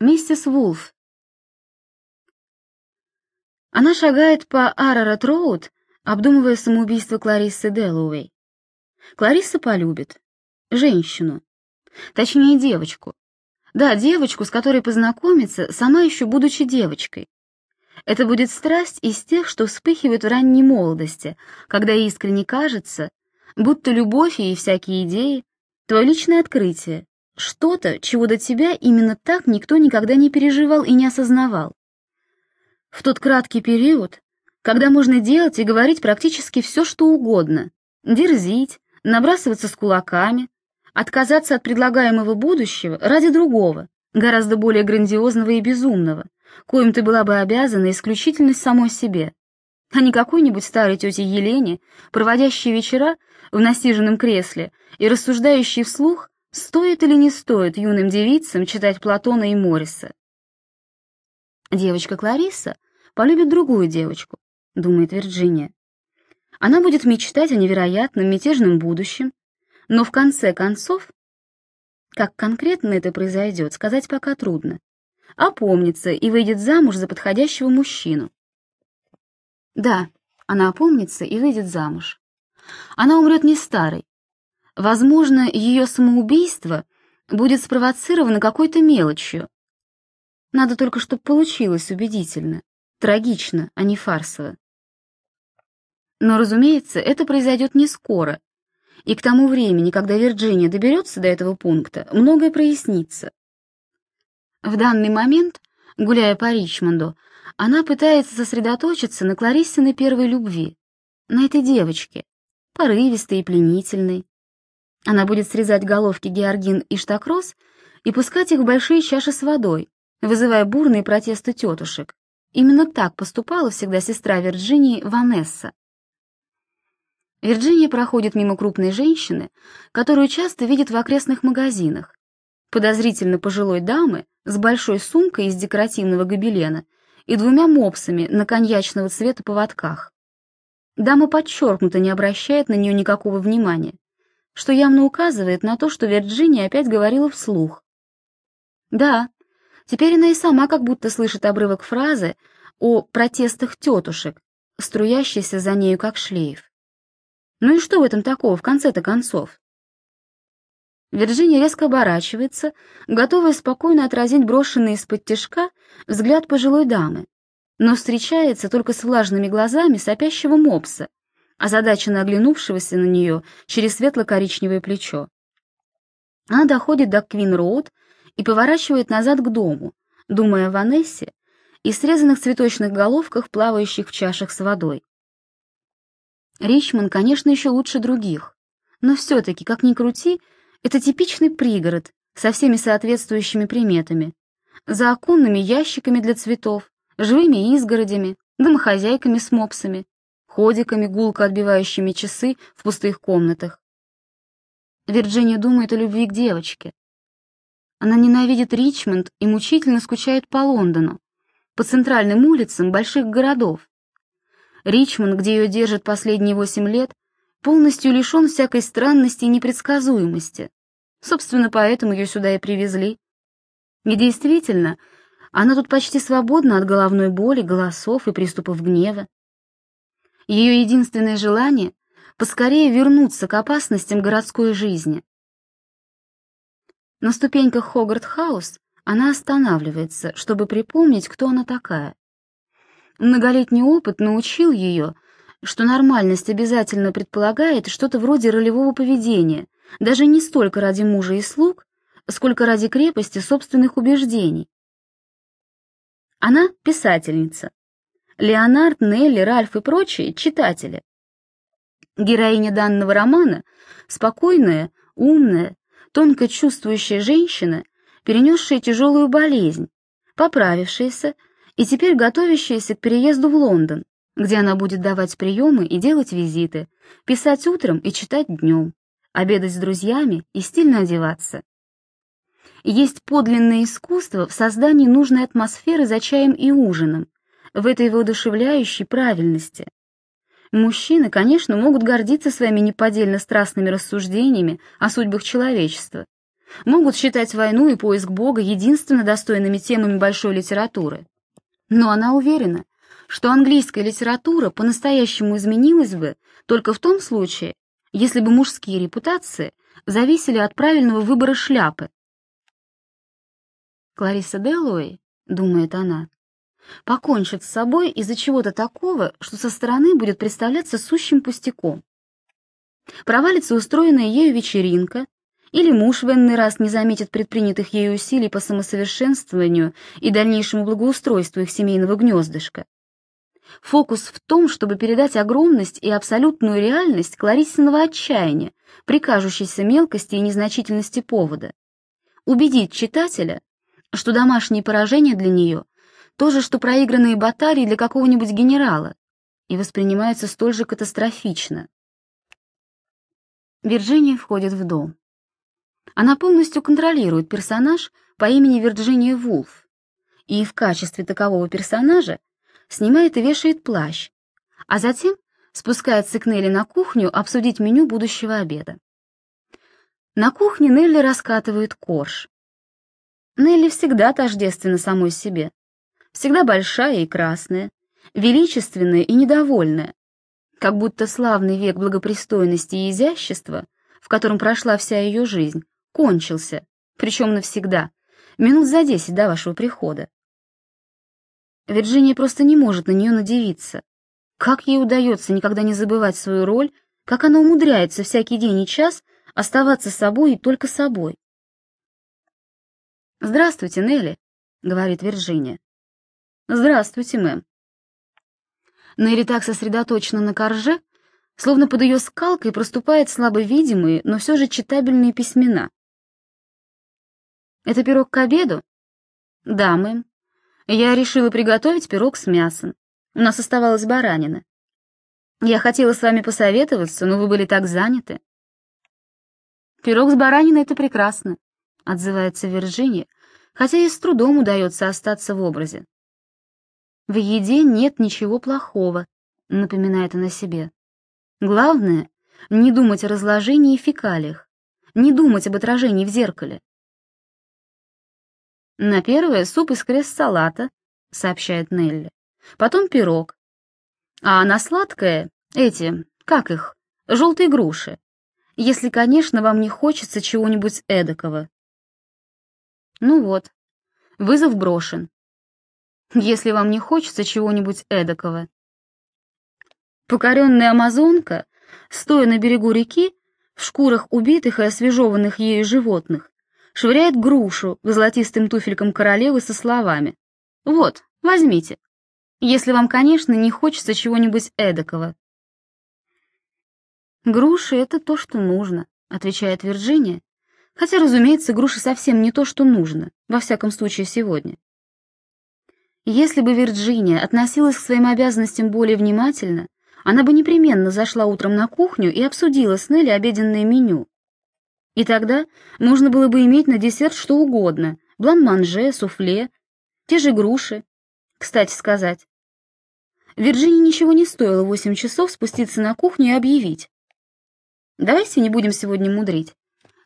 Миссис Вулф. Она шагает по Арарат-Роуд, обдумывая самоубийство Клариссы Дэллоуэй. Кларисса полюбит. Женщину. Точнее, девочку. Да, девочку, с которой познакомится, сама еще будучи девочкой. Это будет страсть из тех, что вспыхивают в ранней молодости, когда искренне кажется, будто любовь и всякие идеи — твое личное открытие, что-то, чего до тебя именно так никто никогда не переживал и не осознавал. В тот краткий период, когда можно делать и говорить практически все, что угодно, дерзить, набрасываться с кулаками, отказаться от предлагаемого будущего ради другого, гораздо более грандиозного и безумного, коим ты была бы обязана исключительно самой себе, а не какой-нибудь старой тете Елене, проводящей вечера в насиженном кресле и рассуждающей вслух, стоит или не стоит юным девицам читать Платона и Морриса. Девочка Клариса полюбит другую девочку, думает Вирджиния. Она будет мечтать о невероятном мятежном будущем, но в конце концов, как конкретно это произойдет, сказать пока трудно, опомнится и выйдет замуж за подходящего мужчину. Да, она опомнится и выйдет замуж. Она умрет не старой. Возможно, ее самоубийство будет спровоцировано какой-то мелочью. Надо только, чтобы получилось убедительно, трагично, а не фарсово. Но, разумеется, это произойдет не скоро, и к тому времени, когда Вирджиния доберется до этого пункта, многое прояснится. В данный момент, гуляя по Ричмонду, она пытается сосредоточиться на Клариссиной первой любви, на этой девочке, порывистой и пленительной. Она будет срезать головки георгин и штакроз и пускать их в большие чаши с водой, вызывая бурные протесты тетушек. Именно так поступала всегда сестра Вирджинии Ванесса. Вирджиния проходит мимо крупной женщины, которую часто видит в окрестных магазинах, подозрительно пожилой дамы с большой сумкой из декоративного гобелена и двумя мопсами на коньячного цвета поводках. Дама подчеркнуто не обращает на нее никакого внимания, что явно указывает на то, что Вирджиния опять говорила вслух. Да, теперь она и сама как будто слышит обрывок фразы о протестах тетушек, струящейся за нею как шлейф. Ну и что в этом такого, в конце-то концов? Вирджиния резко оборачивается, готовая спокойно отразить брошенный из-под тишка взгляд пожилой дамы, но встречается только с влажными глазами сопящего мопса, озадаченно оглянувшегося на нее через светло-коричневое плечо. Она доходит до Квин-Роуд и поворачивает назад к дому, думая о Ванессе и срезанных цветочных головках, плавающих в чашах с водой. Ричмонд, конечно, еще лучше других, но все-таки, как ни крути, это типичный пригород со всеми соответствующими приметами. За оконными ящиками для цветов, живыми изгородями, домохозяйками с мопсами, ходиками, гулко отбивающими часы в пустых комнатах. Вирджиния думает о любви к девочке. Она ненавидит Ричмонд и мучительно скучает по Лондону, по центральным улицам больших городов, Ричмонд, где ее держат последние восемь лет, полностью лишен всякой странности и непредсказуемости. Собственно, поэтому ее сюда и привезли. И действительно, она тут почти свободна от головной боли, голосов и приступов гнева. Ее единственное желание — поскорее вернуться к опасностям городской жизни. На ступеньках Хогарт-хаус она останавливается, чтобы припомнить, кто она такая. Многолетний опыт научил ее, что нормальность обязательно предполагает что-то вроде ролевого поведения, даже не столько ради мужа и слуг, сколько ради крепости собственных убеждений. Она писательница. Леонард, Нелли, Ральф и прочие — читатели. Героиня данного романа — спокойная, умная, тонко чувствующая женщина, перенесшая тяжелую болезнь, поправившаяся и теперь готовящаяся к переезду в Лондон, где она будет давать приемы и делать визиты, писать утром и читать днем, обедать с друзьями и стильно одеваться. Есть подлинное искусство в создании нужной атмосферы за чаем и ужином, в этой воодушевляющей правильности. Мужчины, конечно, могут гордиться своими неподдельно страстными рассуждениями о судьбах человечества, могут считать войну и поиск Бога единственно достойными темами большой литературы. Но она уверена, что английская литература по-настоящему изменилась бы только в том случае, если бы мужские репутации зависели от правильного выбора шляпы. Клариса Делуэй, думает она, покончит с собой из-за чего-то такого, что со стороны будет представляться сущим пустяком. Провалится устроенная ею вечеринка, или муж в энный раз не заметит предпринятых ею усилий по самосовершенствованию и дальнейшему благоустройству их семейного гнездышка. Фокус в том, чтобы передать огромность и абсолютную реальность Клариссиного отчаяния при кажущейся мелкости и незначительности повода. Убедить читателя, что домашние поражения для нее то же, что проигранные баталии для какого-нибудь генерала, и воспринимаются столь же катастрофично. Вирджиния входит в дом. Она полностью контролирует персонаж по имени Вирджиния Вулф, и в качестве такового персонажа снимает и вешает плащ, а затем спускается к Нелли на кухню обсудить меню будущего обеда. На кухне Нелли раскатывает корж. Нелли всегда тождественна самой себе, всегда большая и красная, величественная и недовольная, как будто славный век благопристойности и изящества, в котором прошла вся ее жизнь, кончился, причем навсегда, минут за десять до вашего прихода. Вирджиния просто не может на нее надевиться. Как ей удается никогда не забывать свою роль, как она умудряется всякий день и час оставаться собой и только собой. «Здравствуйте, Нелли», — говорит Вирджиния. «Здравствуйте, мэм». Нелли так сосредоточена на корже, словно под ее скалкой проступают слабо видимые, но все же читабельные письмена. «Это пирог к обеду?» «Да, мэм. Я решила приготовить пирог с мясом. У нас оставалась баранина. Я хотела с вами посоветоваться, но вы были так заняты. Пирог с бараниной — это прекрасно, — отзывается Вирджиния, хотя ей с трудом удается остаться в образе. В еде нет ничего плохого, — напоминает она себе. Главное — не думать о разложении и фекалиях, не думать об отражении в зеркале. На первое суп из крест-салата, сообщает Нелли. Потом пирог. А на сладкое эти, как их, желтые груши. Если, конечно, вам не хочется чего-нибудь эдакого. Ну вот, вызов брошен. Если вам не хочется чего-нибудь эдакого. Покоренная амазонка, стоя на берегу реки, в шкурах убитых и освежеванных ею животных, швыряет грушу к золотистым туфелькам королевы со словами «Вот, возьмите, если вам, конечно, не хочется чего-нибудь эдакого». «Груши — это то, что нужно», — отвечает Вирджиния, хотя, разумеется, груши совсем не то, что нужно, во всяком случае сегодня. Если бы Вирджиния относилась к своим обязанностям более внимательно, она бы непременно зашла утром на кухню и обсудила с Нелли обеденное меню, и тогда можно было бы иметь на десерт что угодно — блан-манже, суфле, те же груши. Кстати сказать, Вирджинии ничего не стоило восемь часов спуститься на кухню и объявить. Давайте не будем сегодня мудрить.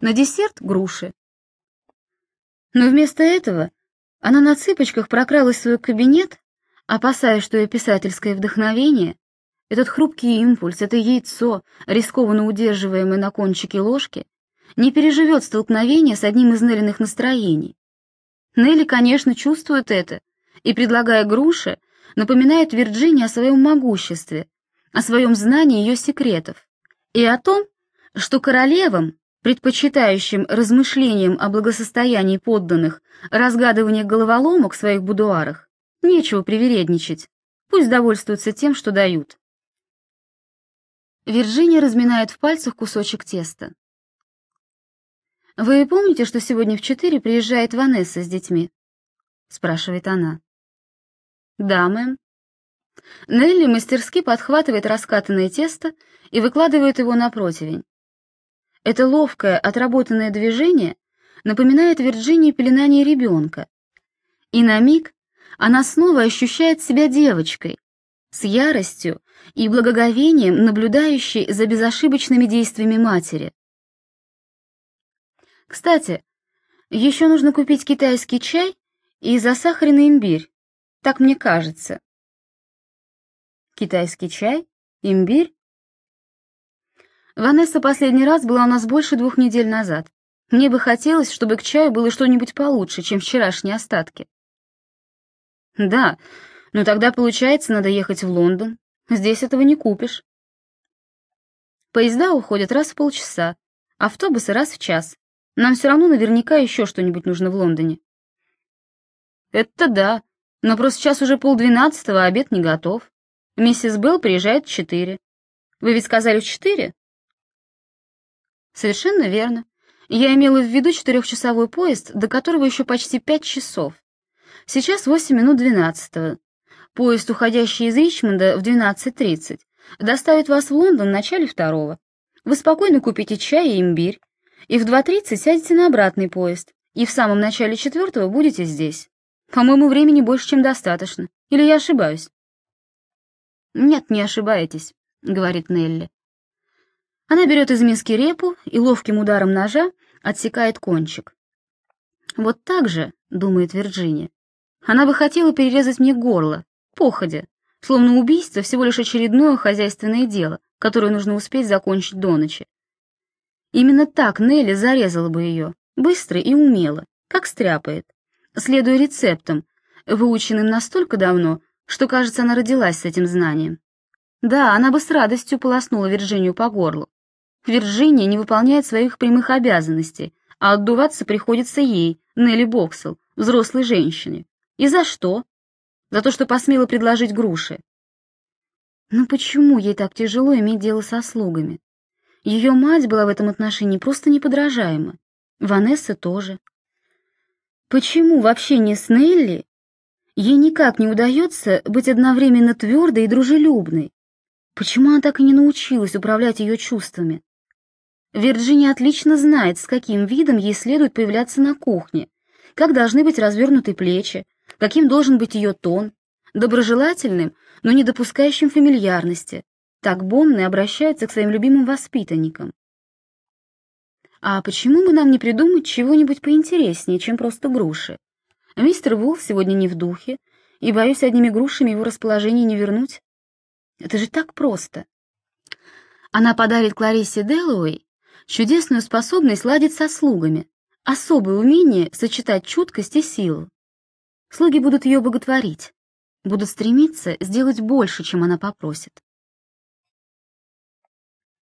На десерт — груши. Но вместо этого она на цыпочках прокралась в свой кабинет, опасаясь, что ее писательское вдохновение, этот хрупкий импульс, это яйцо, рискованно удерживаемое на кончике ложки, не переживет столкновения с одним из Неллиных настроений. Нелли, конечно, чувствует это, и, предлагая груши, напоминает Вирджинии о своем могуществе, о своем знании ее секретов, и о том, что королевам, предпочитающим размышлениям о благосостоянии подданных, разгадывание головоломок в своих будуарах, нечего привередничать, пусть довольствуются тем, что дают. Вирджиния разминает в пальцах кусочек теста. «Вы помните, что сегодня в четыре приезжает Ванесса с детьми?» — спрашивает она. «Да, мэм». Нелли мастерски подхватывает раскатанное тесто и выкладывает его на противень. Это ловкое, отработанное движение напоминает Вирджинии пеленание ребенка. И на миг она снова ощущает себя девочкой, с яростью и благоговением, наблюдающей за безошибочными действиями матери. Кстати, Еще нужно купить китайский чай и засахаренный имбирь. Так мне кажется. Китайский чай? Имбирь? Ванесса последний раз была у нас больше двух недель назад. Мне бы хотелось, чтобы к чаю было что-нибудь получше, чем вчерашние остатки. Да, но тогда, получается, надо ехать в Лондон. Здесь этого не купишь. Поезда уходят раз в полчаса, автобусы раз в час. Нам все равно наверняка еще что-нибудь нужно в Лондоне. Это да, но просто сейчас уже полдвенадцатого, а обед не готов. Миссис Белл приезжает в четыре. Вы ведь сказали в четыре? Совершенно верно. Я имела в виду четырехчасовой поезд, до которого еще почти пять часов. Сейчас восемь минут двенадцатого. Поезд, уходящий из Ричмонда в двенадцать тридцать, доставит вас в Лондон в начале второго. Вы спокойно купите чай и имбирь, и в 2.30 сядете на обратный поезд, и в самом начале четвертого будете здесь. По-моему, времени больше, чем достаточно. Или я ошибаюсь? Нет, не ошибаетесь, говорит Нелли. Она берет из миски репу и ловким ударом ножа отсекает кончик. Вот так же, думает Вирджиния. Она бы хотела перерезать мне горло, походя, словно убийство всего лишь очередное хозяйственное дело, которое нужно успеть закончить до ночи. Именно так Нелли зарезала бы ее, быстро и умело, как стряпает, следуя рецептам, выученным настолько давно, что, кажется, она родилась с этим знанием. Да, она бы с радостью полоснула Вирджинию по горлу. Вирджиния не выполняет своих прямых обязанностей, а отдуваться приходится ей, Нелли Боксел, взрослой женщине. И за что? За то, что посмела предложить груши. Но почему ей так тяжело иметь дело со слугами? Ее мать была в этом отношении просто неподражаема. Ванесса тоже. Почему в общении с Нелли ей никак не удается быть одновременно твердой и дружелюбной? Почему она так и не научилась управлять ее чувствами? Вирджиния отлично знает, с каким видом ей следует появляться на кухне, как должны быть развернуты плечи, каким должен быть ее тон, доброжелательным, но не допускающим фамильярности, так Бонны обращаются к своим любимым воспитанникам. А почему бы нам не придумать чего-нибудь поинтереснее, чем просто груши? Мистер Вулф сегодня не в духе, и, боюсь, одними грушами его расположение не вернуть. Это же так просто. Она подарит Клариссе Дэллоуэй чудесную способность ладить со слугами, особое умение сочетать чуткость и силу. Слуги будут ее боготворить, будут стремиться сделать больше, чем она попросит.